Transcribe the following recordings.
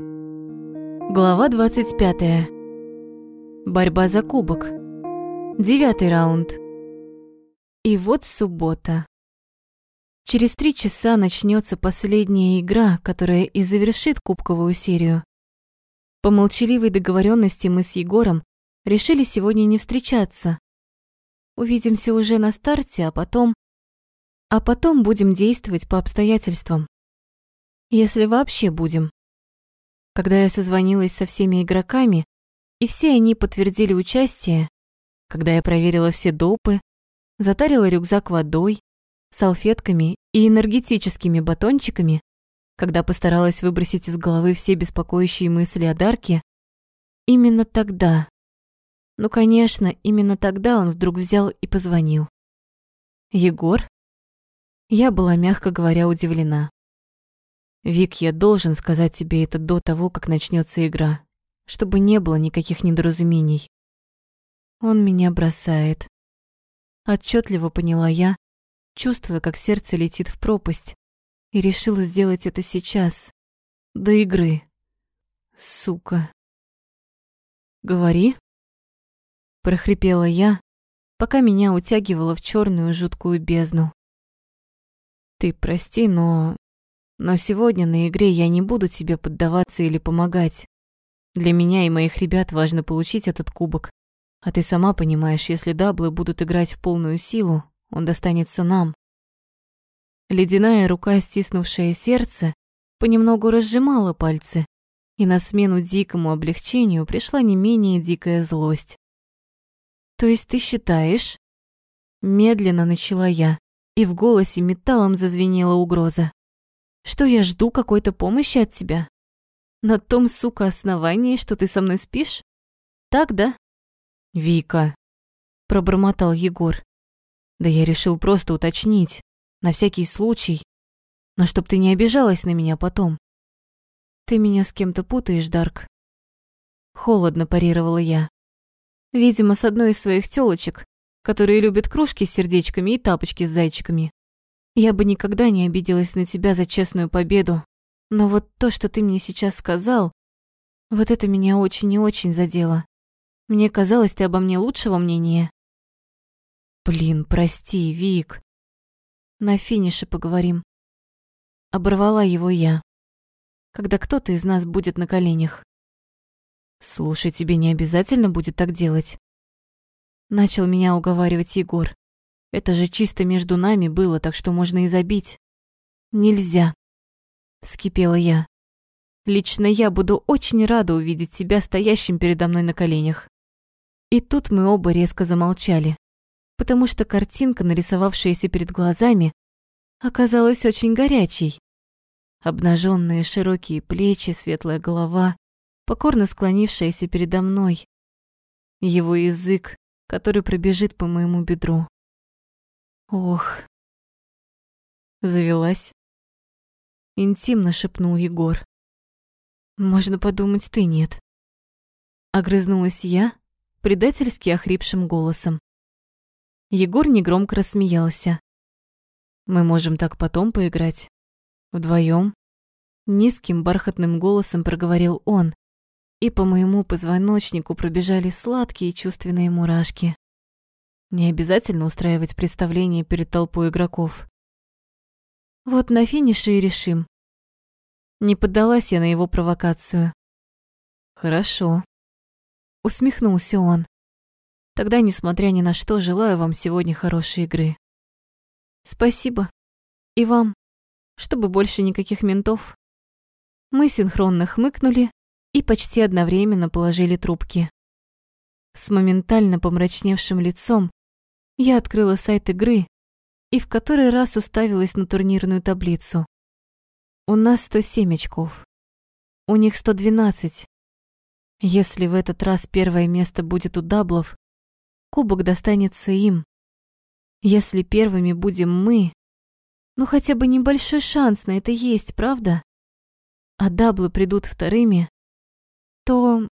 Глава 25. Борьба за кубок. Девятый раунд. И вот суббота. Через три часа начнется последняя игра, которая и завершит кубковую серию. По молчаливой договоренности мы с Егором решили сегодня не встречаться. Увидимся уже на старте, а потом... А потом будем действовать по обстоятельствам. Если вообще будем. Когда я созвонилась со всеми игроками, и все они подтвердили участие, когда я проверила все допы, затарила рюкзак водой, салфетками и энергетическими батончиками, когда постаралась выбросить из головы все беспокоящие мысли о Дарке, именно тогда, ну, конечно, именно тогда он вдруг взял и позвонил. Егор? Я была, мягко говоря, удивлена. Вик, я должен сказать тебе это до того, как начнется игра, чтобы не было никаких недоразумений. Он меня бросает. Отчетливо поняла я, чувствуя, как сердце летит в пропасть, и решил сделать это сейчас, до игры. Сука. Говори. Прохрипела я, пока меня утягивало в черную жуткую бездну. Ты прости, но но сегодня на игре я не буду тебе поддаваться или помогать. Для меня и моих ребят важно получить этот кубок. А ты сама понимаешь, если даблы будут играть в полную силу, он достанется нам. Ледяная рука, стиснувшая сердце, понемногу разжимала пальцы, и на смену дикому облегчению пришла не менее дикая злость. «То есть ты считаешь?» Медленно начала я, и в голосе металлом зазвенела угроза. Что я жду какой-то помощи от тебя? На том, сука, основании, что ты со мной спишь? Так, да? Вика, пробормотал Егор. Да я решил просто уточнить, на всякий случай. Но чтоб ты не обижалась на меня потом. Ты меня с кем-то путаешь, Дарк. Холодно парировала я. Видимо, с одной из своих тёлочек, которые любят кружки с сердечками и тапочки с зайчиками. Я бы никогда не обиделась на тебя за честную победу, но вот то, что ты мне сейчас сказал, вот это меня очень и очень задело. Мне казалось, ты обо мне лучшего мнения. Блин, прости, Вик. На финише поговорим. Оборвала его я. Когда кто-то из нас будет на коленях. Слушай, тебе не обязательно будет так делать. Начал меня уговаривать Егор. Это же чисто между нами было, так что можно и забить. Нельзя, вскипела я. Лично я буду очень рада увидеть тебя стоящим передо мной на коленях. И тут мы оба резко замолчали, потому что картинка, нарисовавшаяся перед глазами, оказалась очень горячей. Обнаженные широкие плечи, светлая голова, покорно склонившаяся передо мной. Его язык, который пробежит по моему бедру. Ох. Завелась. Интимно шепнул Егор. Можно подумать, ты нет. Огрызнулась я предательски охрипшим голосом. Егор негромко рассмеялся. Мы можем так потом поиграть. Вдвоем. Низким бархатным голосом проговорил он, и по моему позвоночнику пробежали сладкие чувственные мурашки. Не обязательно устраивать представление перед толпой игроков. Вот на финише и решим. Не поддалась я на его провокацию. Хорошо. Усмехнулся он. Тогда, несмотря ни на что, желаю вам сегодня хорошей игры. Спасибо. И вам. Чтобы больше никаких ментов. Мы синхронно хмыкнули и почти одновременно положили трубки. С моментально помрачневшим лицом я открыла сайт игры и в который раз уставилась на турнирную таблицу. У нас 107 очков. У них 112. Если в этот раз первое место будет у даблов, кубок достанется им. Если первыми будем мы, ну хотя бы небольшой шанс на это есть, правда? А даблы придут вторыми, то...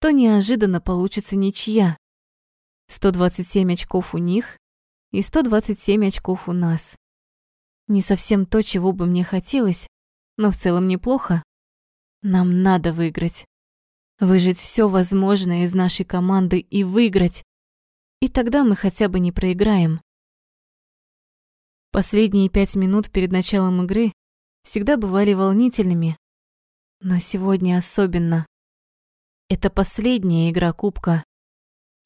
то неожиданно получится ничья. 127 очков у них и 127 очков у нас. Не совсем то, чего бы мне хотелось, но в целом неплохо. Нам надо выиграть. Выжить все возможное из нашей команды и выиграть. И тогда мы хотя бы не проиграем. Последние пять минут перед началом игры всегда бывали волнительными, но сегодня особенно. Это последняя игра Кубка.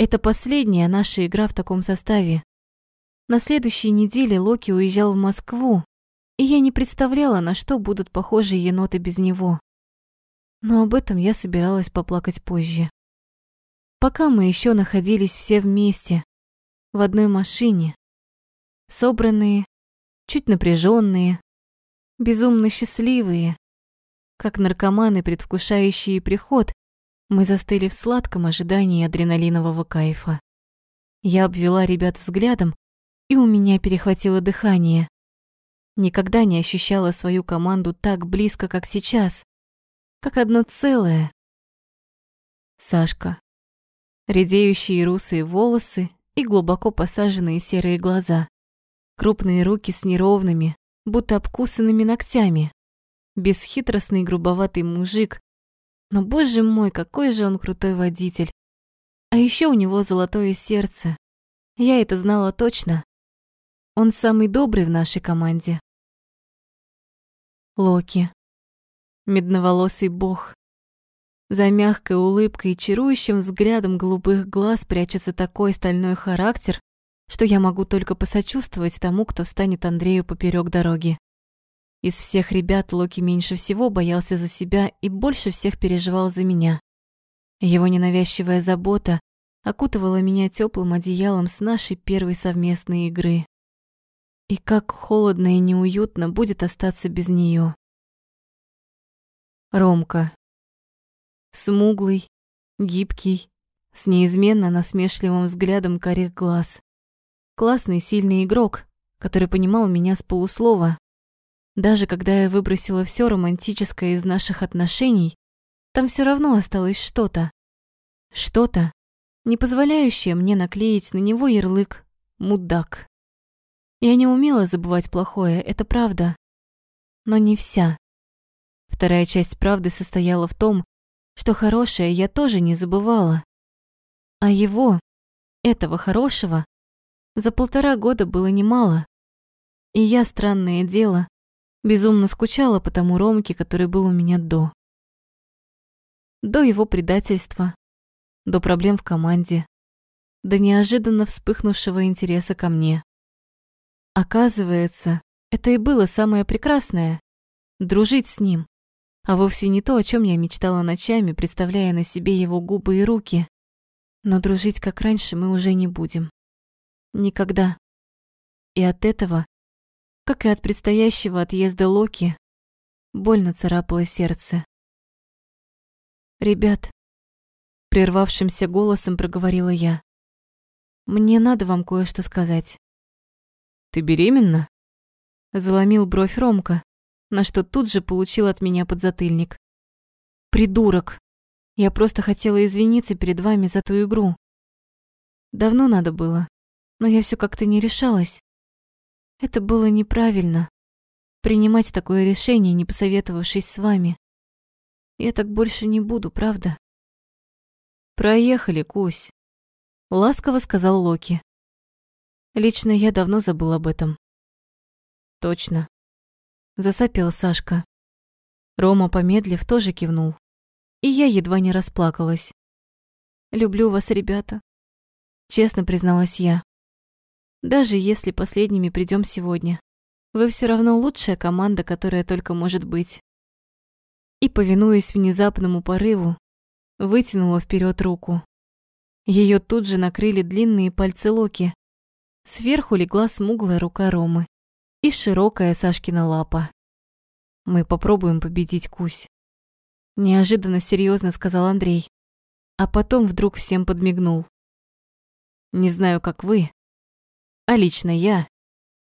Это последняя наша игра в таком составе. На следующей неделе Локи уезжал в Москву, и я не представляла, на что будут похожи еноты без него. Но об этом я собиралась поплакать позже. Пока мы еще находились все вместе, в одной машине, собранные, чуть напряженные, безумно счастливые, как наркоманы, предвкушающие приход, мы застыли в сладком ожидании адреналинового кайфа. Я обвела ребят взглядом, и у меня перехватило дыхание. Никогда не ощущала свою команду так близко, как сейчас, как одно целое. Сашка. Редеющие русые волосы и глубоко посаженные серые глаза. Крупные руки с неровными, будто обкусанными ногтями. Бесхитростный грубоватый мужик. Но, боже мой, какой же он крутой водитель. А еще у него золотое сердце. Я это знала точно. Он самый добрый в нашей команде. Локи. Медноволосый бог. За мягкой улыбкой и чарующим взглядом голубых глаз прячется такой стальной характер, что я могу только посочувствовать тому, кто станет Андрею поперек дороги. Из всех ребят Локи меньше всего боялся за себя и больше всех переживал за меня. Его ненавязчивая забота окутывала меня теплым одеялом с нашей первой совместной игры. И как холодно и неуютно будет остаться без нее. Ромка. Смуглый, гибкий, с неизменно насмешливым взглядом карих глаз. Классный, сильный игрок, который понимал меня с полуслова, даже когда я выбросила все романтическое из наших отношений, там все равно осталось что-то. Что-то, не позволяющее мне наклеить на него ярлык «мудак». Я не умела забывать плохое, это правда. Но не вся. Вторая часть правды состояла в том, что хорошее я тоже не забывала. А его, этого хорошего, за полтора года было немало. И я, странное дело, Безумно скучала по тому Ромке, который был у меня до. До его предательства, до проблем в команде, до неожиданно вспыхнувшего интереса ко мне. Оказывается, это и было самое прекрасное – дружить с ним, а вовсе не то, о чем я мечтала ночами, представляя на себе его губы и руки. Но дружить, как раньше, мы уже не будем. Никогда. И от этого как и от предстоящего отъезда Локи, больно царапало сердце. «Ребят», — прервавшимся голосом проговорила я, «мне надо вам кое-что сказать». «Ты беременна?» — заломил бровь Ромка, на что тут же получил от меня подзатыльник. «Придурок! Я просто хотела извиниться перед вами за ту игру. Давно надо было, но я все как-то не решалась. Это было неправильно. Принимать такое решение, не посоветовавшись с вами. Я так больше не буду, правда? Проехали, Кусь. Ласково сказал Локи. Лично я давно забыл об этом. Точно. Засопел Сашка. Рома, помедлив, тоже кивнул. И я едва не расплакалась. «Люблю вас, ребята», — честно призналась я. Даже если последними придем сегодня, вы все равно лучшая команда, которая только может быть. И, повинуясь внезапному порыву, вытянула вперед руку. Ее тут же накрыли длинные пальцы Локи. Сверху легла смуглая рука Ромы и широкая Сашкина лапа. «Мы попробуем победить Кусь», – неожиданно серьезно сказал Андрей, а потом вдруг всем подмигнул. «Не знаю, как вы, а лично я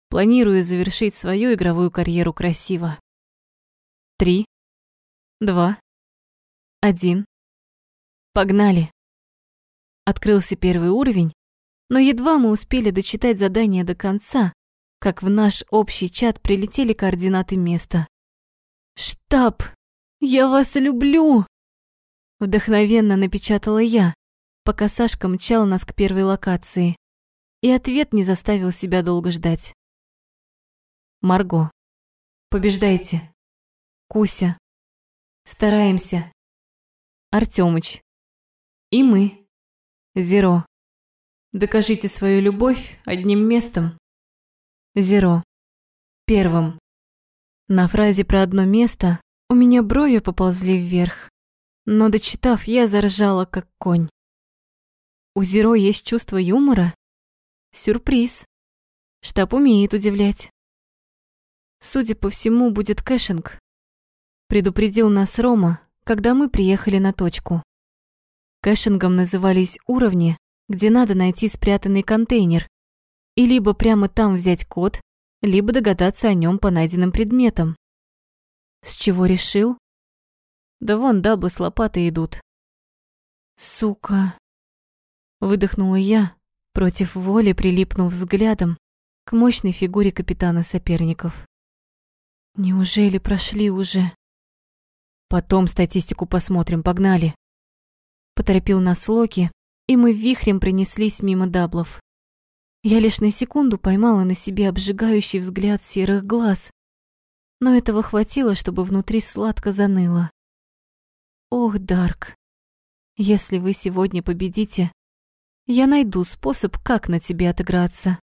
планирую завершить свою игровую карьеру красиво. Три, два, один. Погнали. Открылся первый уровень, но едва мы успели дочитать задание до конца, как в наш общий чат прилетели координаты места. «Штаб! Я вас люблю!» Вдохновенно напечатала я, пока Сашка мчал нас к первой локации. И ответ не заставил себя долго ждать. Марго. Побеждайте. Куся. Стараемся. Артёмыч. И мы. Зеро. Докажите свою любовь одним местом. Зеро. Первым. На фразе про одно место у меня брови поползли вверх, но дочитав, я заржала, как конь. У Зеро есть чувство юмора? Сюрприз. Штаб умеет удивлять. Судя по всему, будет кэшинг. Предупредил нас Рома, когда мы приехали на точку. Кэшингом назывались уровни, где надо найти спрятанный контейнер и либо прямо там взять код, либо догадаться о нем по найденным предметам. С чего решил? Да вон даблы с лопатой идут. Сука. Выдохнула я, против воли прилипнув взглядом к мощной фигуре капитана соперников. Неужели прошли уже? Потом статистику посмотрим, погнали. Поторопил нас Локи, и мы вихрем пронеслись мимо даблов. Я лишь на секунду поймала на себе обжигающий взгляд серых глаз, но этого хватило, чтобы внутри сладко заныло. Ох, Дарк, если вы сегодня победите, я найду способ, как на тебе отыграться.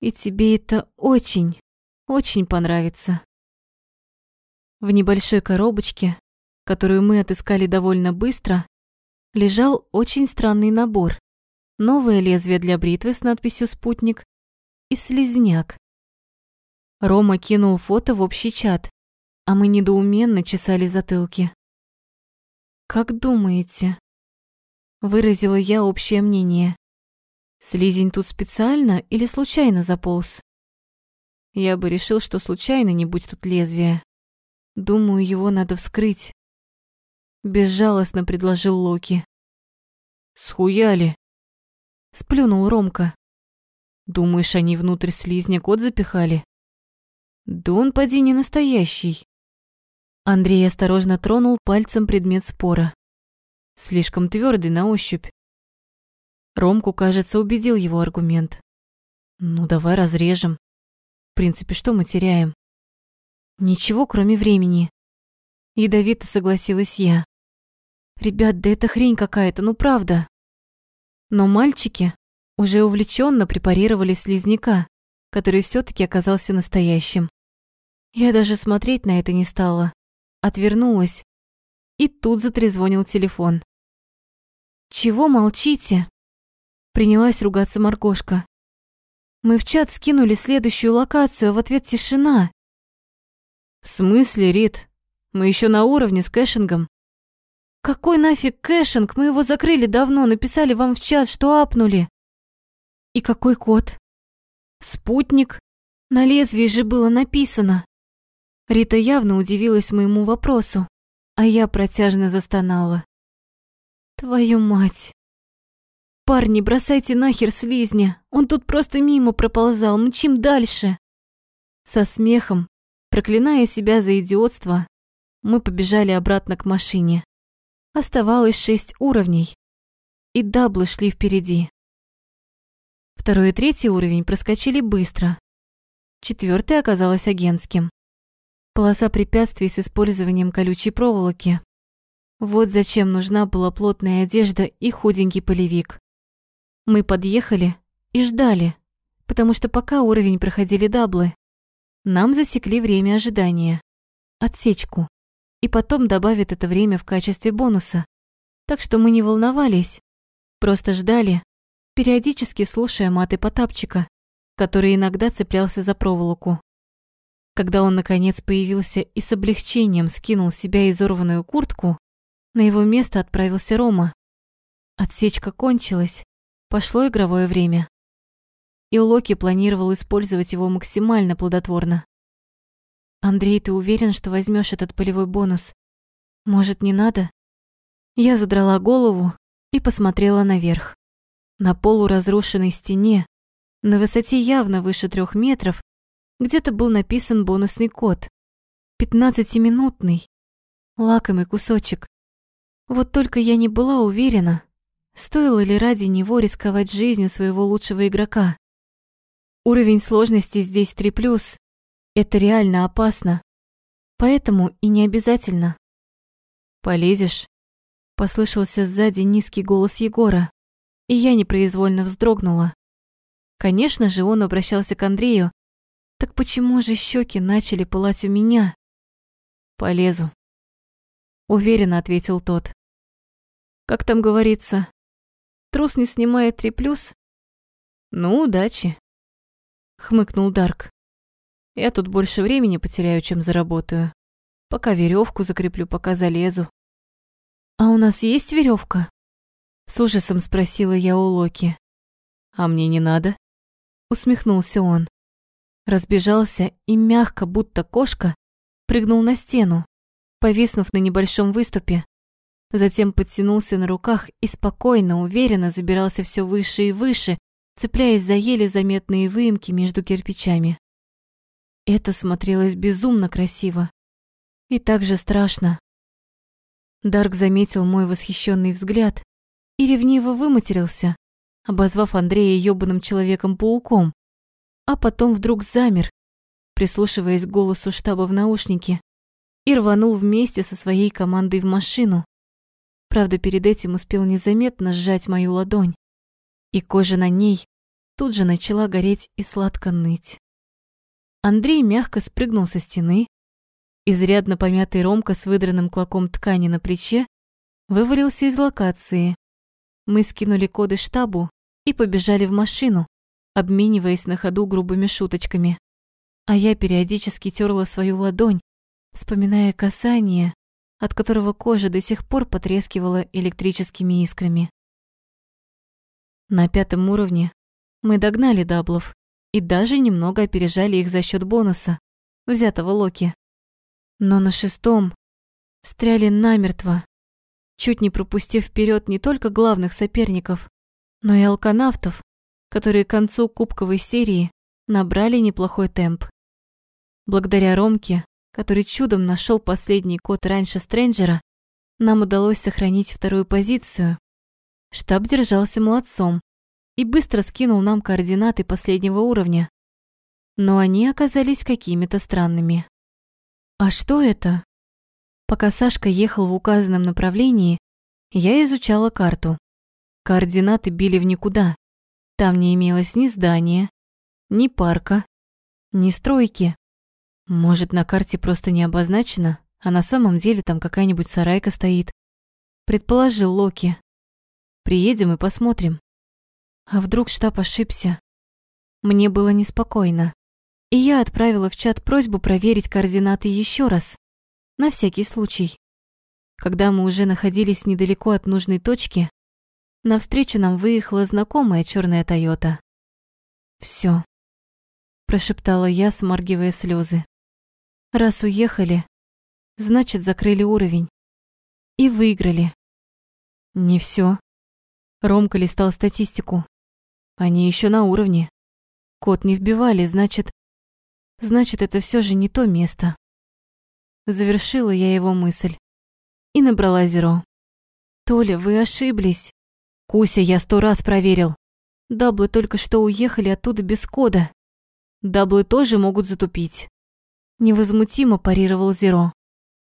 И тебе это очень, очень понравится. В небольшой коробочке, которую мы отыскали довольно быстро, лежал очень странный набор. Новое лезвие для бритвы с надписью «Спутник» и слизняк. Рома кинул фото в общий чат, а мы недоуменно чесали затылки. «Как думаете?» Выразила я общее мнение. Слизень тут специально или случайно заполз? Я бы решил, что случайно, не будь тут лезвия. Думаю, его надо вскрыть. Безжалостно предложил Локи. Схуяли. Сплюнул Ромка. Думаешь, они внутрь слизня кот запихали? Да он поди не настоящий. Андрей осторожно тронул пальцем предмет спора. Слишком твердый на ощупь. Ромку, кажется, убедил его аргумент. Ну, давай разрежем. В принципе, что мы теряем? Ничего, кроме времени. Ядовито согласилась я. Ребят, да это хрень какая-то, ну правда. Но мальчики уже увлеченно препарировали слизняка, который все таки оказался настоящим. Я даже смотреть на это не стала. Отвернулась. И тут затрезвонил телефон. «Чего молчите?» Принялась ругаться Маргошка. «Мы в чат скинули следующую локацию, а в ответ тишина». «В смысле, Рит? Мы еще на уровне с кэшингом». «Какой нафиг кэшинг? Мы его закрыли давно, написали вам в чат, что апнули». «И какой код?» «Спутник. На лезвии же было написано». Рита явно удивилась моему вопросу, а я протяжно застонала. Твою мать. Парни, бросайте нахер слизня. Он тут просто мимо проползал, мчим дальше. Со смехом, проклиная себя за идиотство, мы побежали обратно к машине. Оставалось шесть уровней, и даблы шли впереди. Второй и третий уровень проскочили быстро. Четвертый оказалось агентским. Полоса препятствий с использованием колючей проволоки. Вот зачем нужна была плотная одежда и худенький полевик. Мы подъехали и ждали, потому что пока уровень проходили даблы, нам засекли время ожидания, отсечку, и потом добавят это время в качестве бонуса. Так что мы не волновались, просто ждали, периодически слушая маты Потапчика, который иногда цеплялся за проволоку. Когда он, наконец, появился и с облегчением скинул себя изорванную куртку, на его место отправился Рома. Отсечка кончилась, пошло игровое время. И Локи планировал использовать его максимально плодотворно. «Андрей, ты уверен, что возьмешь этот полевой бонус? Может, не надо?» Я задрала голову и посмотрела наверх. На полуразрушенной стене, на высоте явно выше трех метров, где-то был написан бонусный код. Пятнадцатиминутный. Лакомый кусочек. Вот только я не была уверена, стоило ли ради него рисковать жизнью своего лучшего игрока. Уровень сложности здесь 3+, это реально опасно. Поэтому и не обязательно. «Полезешь?» Послышался сзади низкий голос Егора, и я непроизвольно вздрогнула. Конечно же, он обращался к Андрею. Так почему же щеки начали пылать у меня? «Полезу», — уверенно ответил тот. «Как там говорится, трус не снимает три плюс?» «Ну, удачи», — хмыкнул Дарк. «Я тут больше времени потеряю, чем заработаю. Пока веревку закреплю, пока залезу. «А у нас есть веревка? С ужасом спросила я у Локи. «А мне не надо?» Усмехнулся он. Разбежался и мягко, будто кошка, прыгнул на стену, повиснув на небольшом выступе. Затем подтянулся на руках и спокойно, уверенно забирался все выше и выше, цепляясь за еле заметные выемки между кирпичами. Это смотрелось безумно красиво и также страшно. Дарк заметил мой восхищенный взгляд и ревниво выматерился, обозвав Андрея ёбаным человеком-пауком, а потом вдруг замер, прислушиваясь к голосу штаба в наушнике, и рванул вместе со своей командой в машину. Правда, перед этим успел незаметно сжать мою ладонь, и кожа на ней тут же начала гореть и сладко ныть. Андрей мягко спрыгнул со стены, Изрядно помятый Ромка с выдранным клоком ткани на плече вывалился из локации. Мы скинули коды штабу и побежали в машину, обмениваясь на ходу грубыми шуточками. А я периодически терла свою ладонь, вспоминая касание, от которого кожа до сих пор потрескивала электрическими искрами. На пятом уровне мы догнали даблов и даже немного опережали их за счет бонуса, взятого Локи. Но на шестом встряли намертво, чуть не пропустив вперед не только главных соперников, но и алканавтов, которые к концу кубковой серии набрали неплохой темп. Благодаря Ромке, который чудом нашел последний код раньше Стрэнджера, нам удалось сохранить вторую позицию. Штаб держался молодцом и быстро скинул нам координаты последнего уровня. Но они оказались какими-то странными. А что это? Пока Сашка ехал в указанном направлении, я изучала карту. Координаты били в никуда. Там не имелось ни здания, ни парка, ни стройки. Может, на карте просто не обозначено, а на самом деле там какая-нибудь сарайка стоит. Предположил Локи. Приедем и посмотрим. А вдруг штаб ошибся? Мне было неспокойно. И я отправила в чат просьбу проверить координаты еще раз, на всякий случай. Когда мы уже находились недалеко от нужной точки, навстречу нам выехала знакомая черная Тойота. Все, прошептала я, смаргивая слезы. Раз уехали, значит, закрыли уровень. И выиграли. Не все. Ромка листал статистику. Они еще на уровне. Код не вбивали, значит, Значит, это все же не то место. Завершила я его мысль и набрала зеро. Толя, вы ошиблись. Куся, я сто раз проверил. Даблы только что уехали оттуда без кода. Даблы тоже могут затупить. Невозмутимо парировал Зеро.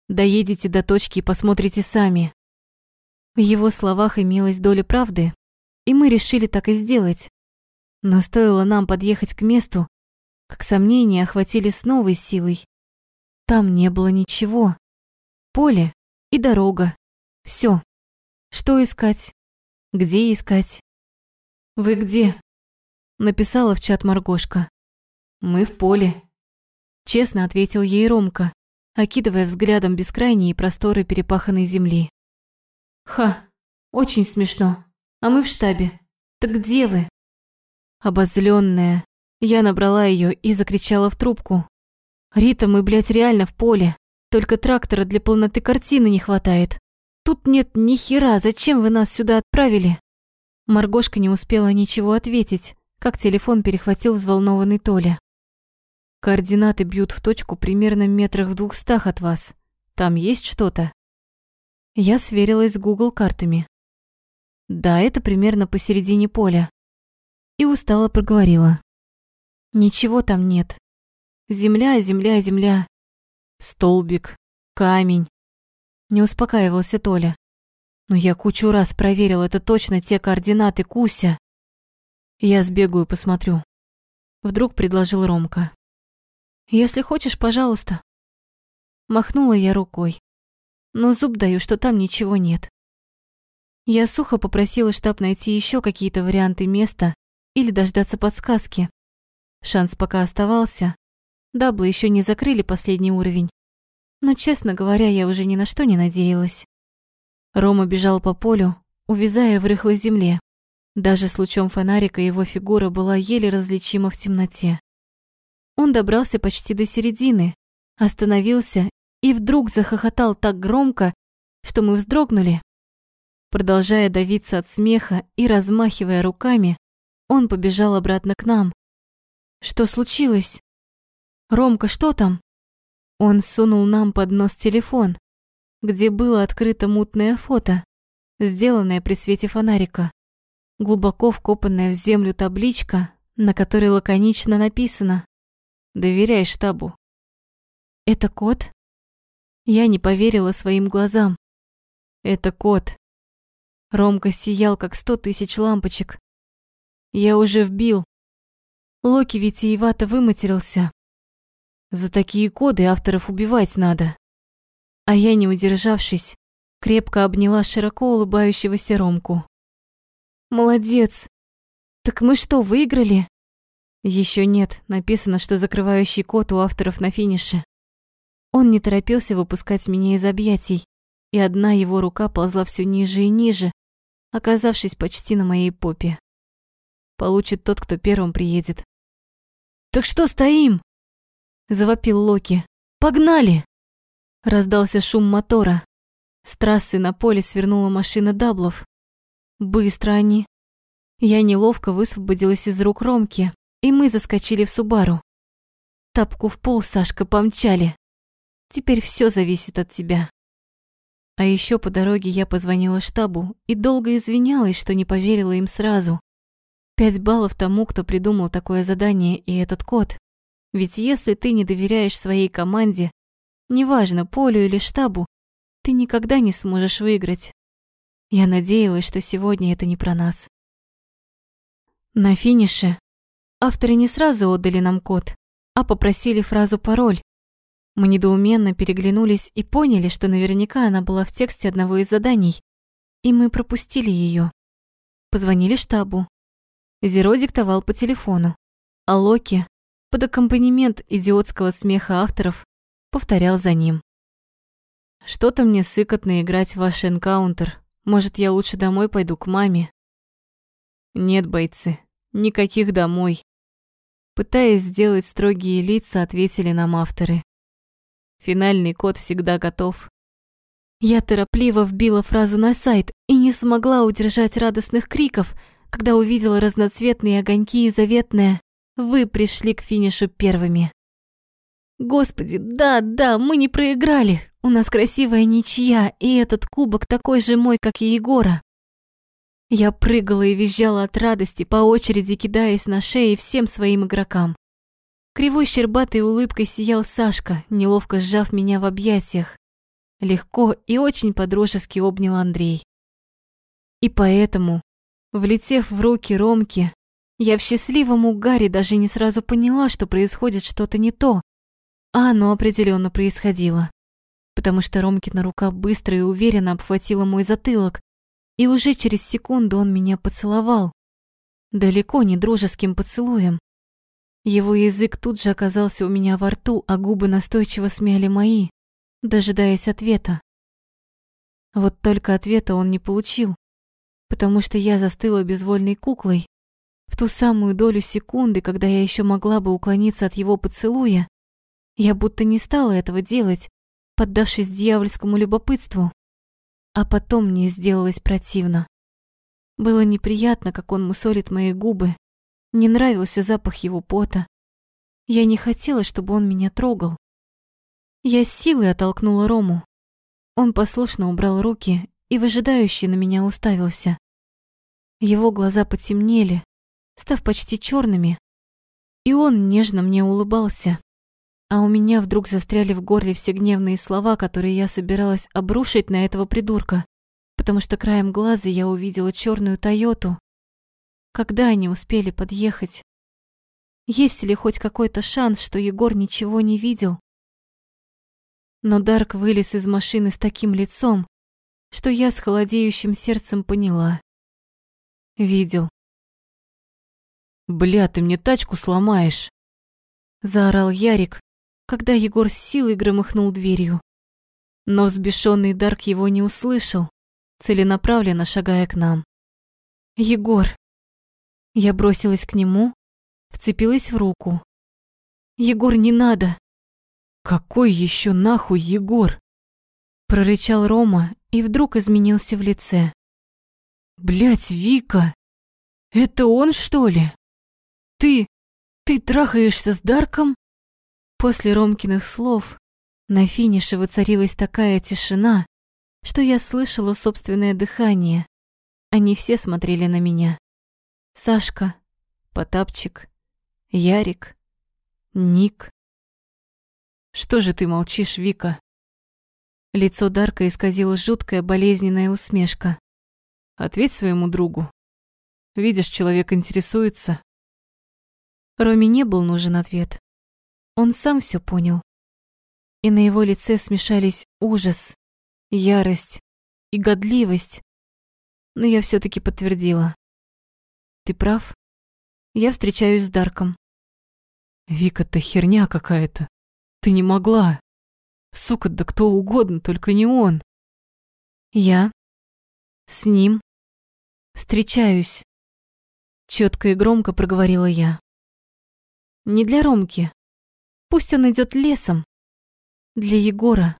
Доедете до точки и посмотрите сами. В его словах имелась доля правды, и мы решили так и сделать. Но стоило нам подъехать к месту, как сомнения охватили с новой силой. Там не было ничего. Поле и дорога. Все. Что искать? Где искать? «Вы где?» Написала в чат Маргошка. «Мы в поле», — честно ответил ей Ромка, окидывая взглядом бескрайние просторы перепаханной земли. «Ха, очень смешно. А мы в штабе. Так где вы?» Обозленная, я набрала ее и закричала в трубку. «Рита, мы, блядь, реально в поле. Только трактора для полноты картины не хватает. Тут нет ни хера, зачем вы нас сюда отправили?» Маргошка не успела ничего ответить, как телефон перехватил взволнованный Толя. «Координаты бьют в точку примерно метрах в двухстах от вас. Там есть что-то?» Я сверилась с Google картами. Да, это примерно посередине поля. И устало проговорила. Ничего там нет. Земля, земля, земля. Столбик, камень. Не успокаивался Толя. Но я кучу раз проверил, это точно те координаты Куся. Я сбегаю, посмотрю. Вдруг предложил Ромка. Если хочешь, пожалуйста. Махнула я рукой. Но зуб даю, что там ничего нет. Я сухо попросила штаб найти еще какие-то варианты места или дождаться подсказки. Шанс пока оставался. Даблы еще не закрыли последний уровень. Но, честно говоря, я уже ни на что не надеялась. Рома бежал по полю, увязая в рыхлой земле. Даже с лучом фонарика его фигура была еле различима в темноте. Он добрался почти до середины, остановился и вдруг захохотал так громко, что мы вздрогнули. Продолжая давиться от смеха и размахивая руками, он побежал обратно к нам. Что случилось? Ромка, что там? Он сунул нам под нос телефон где было открыто мутное фото, сделанное при свете фонарика. Глубоко вкопанная в землю табличка, на которой лаконично написано «Доверяй штабу». «Это кот?» Я не поверила своим глазам. «Это кот». Ромка сиял, как сто тысяч лампочек. Я уже вбил. Локи витиевато выматерился. За такие коды авторов убивать надо. А я, не удержавшись, крепко обняла широко улыбающегося Ромку. «Молодец! Так мы что, выиграли?» Еще нет, написано, что закрывающий код у авторов на финише. Он не торопился выпускать меня из объятий, и одна его рука ползла все ниже и ниже, оказавшись почти на моей попе. Получит тот, кто первым приедет. «Так что стоим?» – завопил Локи. «Погнали!» Раздался шум мотора. С трассы на поле свернула машина даблов. Быстро они. Я неловко высвободилась из рук Ромки, и мы заскочили в Субару. Тапку в пол, Сашка, помчали. Теперь все зависит от тебя. А еще по дороге я позвонила штабу и долго извинялась, что не поверила им сразу. Пять баллов тому, кто придумал такое задание и этот код. Ведь если ты не доверяешь своей команде, неважно, полю или штабу, ты никогда не сможешь выиграть. Я надеялась, что сегодня это не про нас. На финише авторы не сразу отдали нам код, а попросили фразу-пароль. Мы недоуменно переглянулись и поняли, что наверняка она была в тексте одного из заданий, и мы пропустили ее. Позвонили штабу. Зеро диктовал по телефону, а Локи, под аккомпанемент идиотского смеха авторов, повторял за ним. «Что-то мне сыкотно играть в ваш энкаунтер. Может, я лучше домой пойду к маме?» «Нет, бойцы, никаких домой». Пытаясь сделать строгие лица, ответили нам авторы. Финальный код всегда готов. Я торопливо вбила фразу на сайт и не смогла удержать радостных криков, когда увидела разноцветные огоньки и заветное «Вы пришли к финишу первыми». Господи, да, да, мы не проиграли. У нас красивая ничья, и этот кубок такой же мой, как и Егора. Я прыгала и визжала от радости, по очереди кидаясь на шеи всем своим игрокам. Кривой щербатой улыбкой сиял Сашка, неловко сжав меня в объятиях. Легко и очень подружески обнял Андрей. И поэтому, влетев в руки Ромки, я в счастливом угаре даже не сразу поняла, что происходит что-то не то, а оно определенно происходило. Потому что Ромкина рука быстро и уверенно обхватила мой затылок, и уже через секунду он меня поцеловал. Далеко не дружеским поцелуем. Его язык тут же оказался у меня во рту, а губы настойчиво смяли мои, дожидаясь ответа. Вот только ответа он не получил, потому что я застыла безвольной куклой. В ту самую долю секунды, когда я еще могла бы уклониться от его поцелуя, я будто не стала этого делать, поддавшись дьявольскому любопытству. А потом мне сделалось противно. Было неприятно, как он мусолит мои губы. Не нравился запах его пота. Я не хотела, чтобы он меня трогал. Я с силой оттолкнула Рому. Он послушно убрал руки и выжидающе на меня уставился. Его глаза потемнели, став почти черными, и он нежно мне улыбался. А у меня вдруг застряли в горле все гневные слова, которые я собиралась обрушить на этого придурка, потому что краем глаза я увидела черную Тойоту. Когда они успели подъехать? Есть ли хоть какой-то шанс, что Егор ничего не видел? Но Дарк вылез из машины с таким лицом, что я с холодеющим сердцем поняла. Видел. «Бля, ты мне тачку сломаешь!» Заорал Ярик, когда Егор с силой громыхнул дверью. Но взбешенный Дарк его не услышал, целенаправленно шагая к нам. «Егор!» Я бросилась к нему, вцепилась в руку. «Егор, не надо!» «Какой еще нахуй Егор?» Прорычал Рома и вдруг изменился в лице. Блять, Вика! Это он, что ли? Ты... ты трахаешься с Дарком? После Ромкиных слов на финише воцарилась такая тишина, что я слышала собственное дыхание. Они все смотрели на меня. Сашка, Потапчик, Ярик, Ник. Что же ты молчишь, Вика? Лицо Дарка исказило жуткая болезненная усмешка. Ответь своему другу. Видишь, человек интересуется. Роме не был нужен ответ. Он сам все понял. И на его лице смешались ужас, ярость и годливость. Но я все таки подтвердила. Ты прав. Я встречаюсь с Дарком. Вика, ты херня какая-то. Ты не могла. Сука, да кто угодно, только не он. Я с ним встречаюсь. Четко и громко проговорила я. Не для Ромки. Пусть он идет лесом. Для Егора.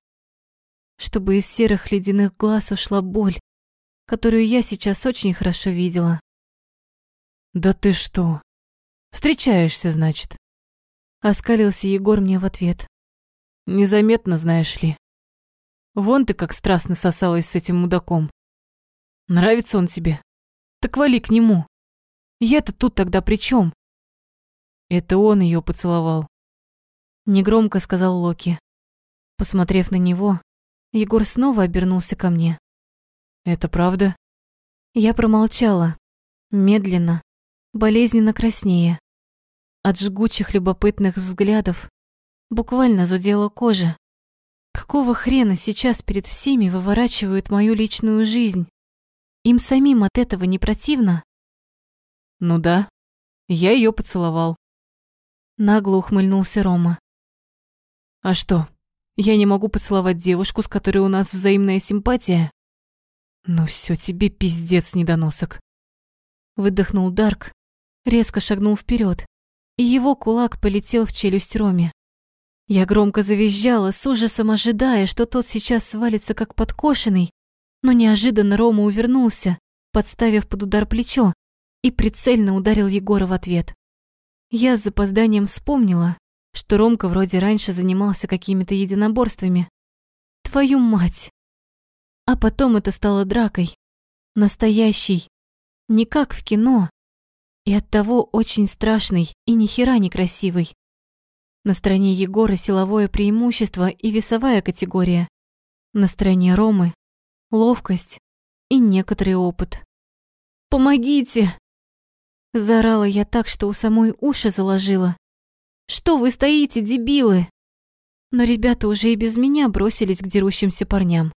Чтобы из серых ледяных глаз ушла боль, которую я сейчас очень хорошо видела. Да ты что? Встречаешься, значит? Оскалился Егор мне в ответ. Незаметно, знаешь ли. Вон ты как страстно сосалась с этим мудаком. Нравится он тебе? Так вали к нему. Я-то тут тогда при чем? Это он ее поцеловал. Негромко сказал Локи. Посмотрев на него, Егор снова обернулся ко мне. Это правда? Я промолчала, медленно, болезненно краснее. От жгучих любопытных взглядов буквально зудела кожа. Какого хрена сейчас перед всеми выворачивают мою личную жизнь? Им самим от этого не противно? Ну да, я ее поцеловал. Нагло ухмыльнулся Рома. А что, я не могу поцеловать девушку, с которой у нас взаимная симпатия? Ну все, тебе пиздец, недоносок. Выдохнул Дарк, резко шагнул вперед, и его кулак полетел в челюсть Роме. Я громко завизжала, с ужасом ожидая, что тот сейчас свалится как подкошенный, но неожиданно Рома увернулся, подставив под удар плечо, и прицельно ударил Егора в ответ. Я с запозданием вспомнила, что Ромка вроде раньше занимался какими-то единоборствами. Твою мать! А потом это стало дракой. Настоящей. Не как в кино. И оттого очень страшной и ни хера некрасивой. На стороне Егора силовое преимущество и весовая категория. На стороне Ромы ловкость и некоторый опыт. «Помогите!» Заорала я так, что у самой уши заложила. «Что вы стоите, дебилы?» Но ребята уже и без меня бросились к дерущимся парням.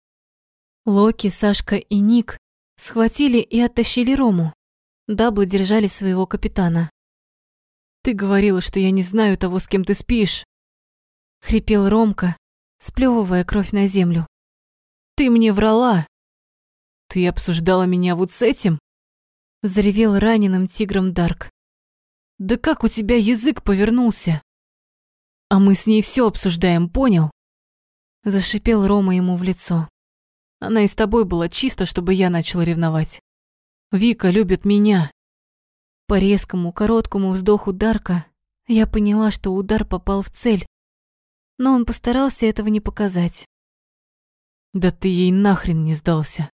Локи, Сашка и Ник схватили и оттащили Рому. Даблы держали своего капитана. «Ты говорила, что я не знаю того, с кем ты спишь!» Хрипел Ромка, сплёвывая кровь на землю. Ты мне врала. Ты обсуждала меня вот с этим? Заревел раненым тигром Дарк. Да как у тебя язык повернулся? А мы с ней все обсуждаем, понял? Зашипел Рома ему в лицо. Она и с тобой была чисто, чтобы я начал ревновать. Вика любит меня. По резкому, короткому вздоху Дарка я поняла, что удар попал в цель, но он постарался этого не показать. Да ты ей нахрен не сдался.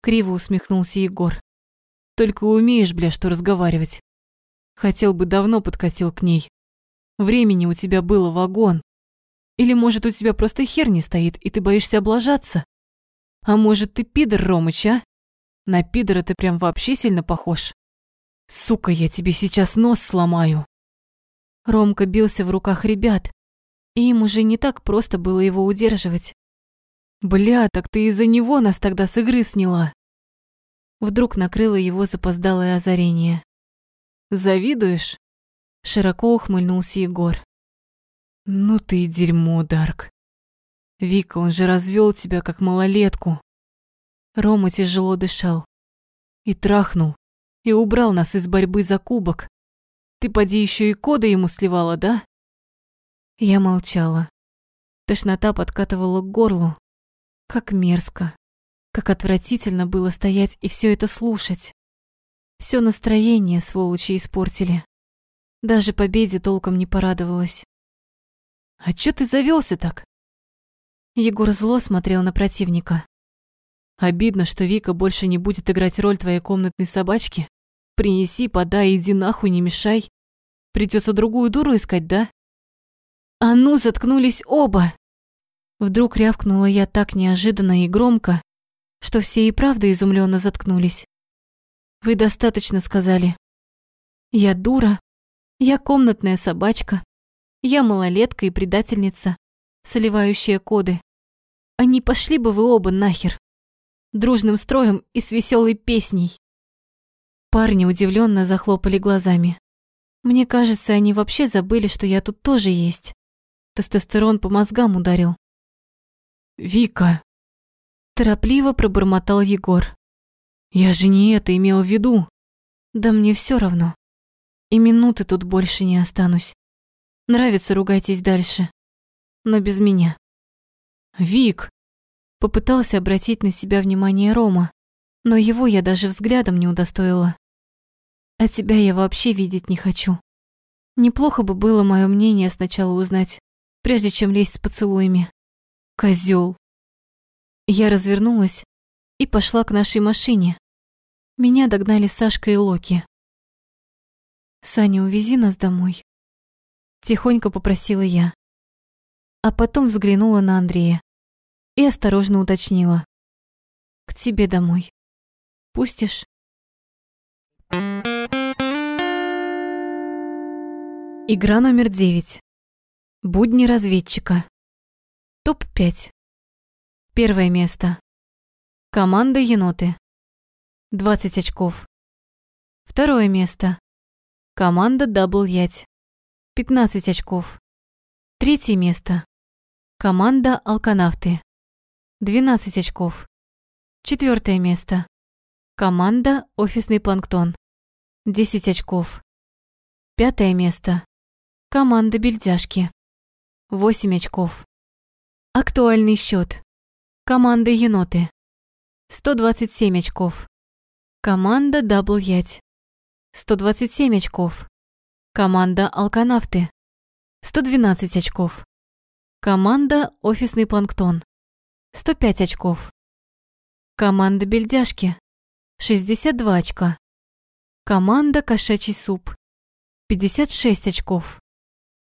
Криво усмехнулся Егор. Только умеешь, бля, что разговаривать. Хотел бы давно подкатил к ней. Времени у тебя было вагон. Или, может, у тебя просто хер не стоит, и ты боишься облажаться? А может, ты пидор, Ромыч, а? На пидора ты прям вообще сильно похож. Сука, я тебе сейчас нос сломаю. Ромка бился в руках ребят, и им уже не так просто было его удерживать. Бля, так ты из-за него нас тогда с игры сняла. Вдруг накрыло его запоздалое озарение. Завидуешь? Широко ухмыльнулся Егор. Ну ты дерьмо, Дарк. Вика, он же развел тебя как малолетку. Рома тяжело дышал. И трахнул, и убрал нас из борьбы за кубок. Ты поди еще и коды ему сливала, да? Я молчала. Тошнота подкатывала к горлу. Как мерзко, как отвратительно было стоять и все это слушать. Все настроение сволочи испортили. Даже победе толком не порадовалась. А чё ты завелся так? Егор зло смотрел на противника. Обидно, что Вика больше не будет играть роль твоей комнатной собачки. Принеси, подай, иди нахуй, не мешай. Придется другую дуру искать, да? А ну, заткнулись оба! Вдруг рявкнула я так неожиданно и громко, что все и правда изумленно заткнулись. Вы достаточно сказали. Я дура, я комнатная собачка, я малолетка и предательница, соливающая коды. А не пошли бы вы оба нахер, дружным строем и с веселой песней. Парни удивленно захлопали глазами. Мне кажется, они вообще забыли, что я тут тоже есть. Тестостерон по мозгам ударил. «Вика!» Торопливо пробормотал Егор. «Я же не это имел в виду!» «Да мне все равно. И минуты тут больше не останусь. Нравится, ругайтесь дальше. Но без меня». «Вик!» Попытался обратить на себя внимание Рома, но его я даже взглядом не удостоила. А тебя я вообще видеть не хочу. Неплохо бы было мое мнение сначала узнать, прежде чем лезть с поцелуями. Козел. Я развернулась и пошла к нашей машине. Меня догнали Сашка и Локи. «Саня, увези нас домой», – тихонько попросила я. А потом взглянула на Андрея и осторожно уточнила. «К тебе домой. Пустишь?» Игра номер девять. Будни разведчика. Топ-5. Первое место. Команда Еноты. 20 очков. Второе место. Команда Дабл Ять. 15 очков. Третье место. Команда Алканавты. 12 очков. Четвертое место. Команда Офисный Планктон. 10 очков. Пятое место. Команда бельдяшки. 8 очков. Актуальный счет. Команда еноты. 127 очков. Команда дабл ять. 127 очков. Команда алканавты. 112 очков. Команда офисный планктон. 105 очков. Команда бельдяшки. 62 очка. Команда кошачий суп. 56 очков.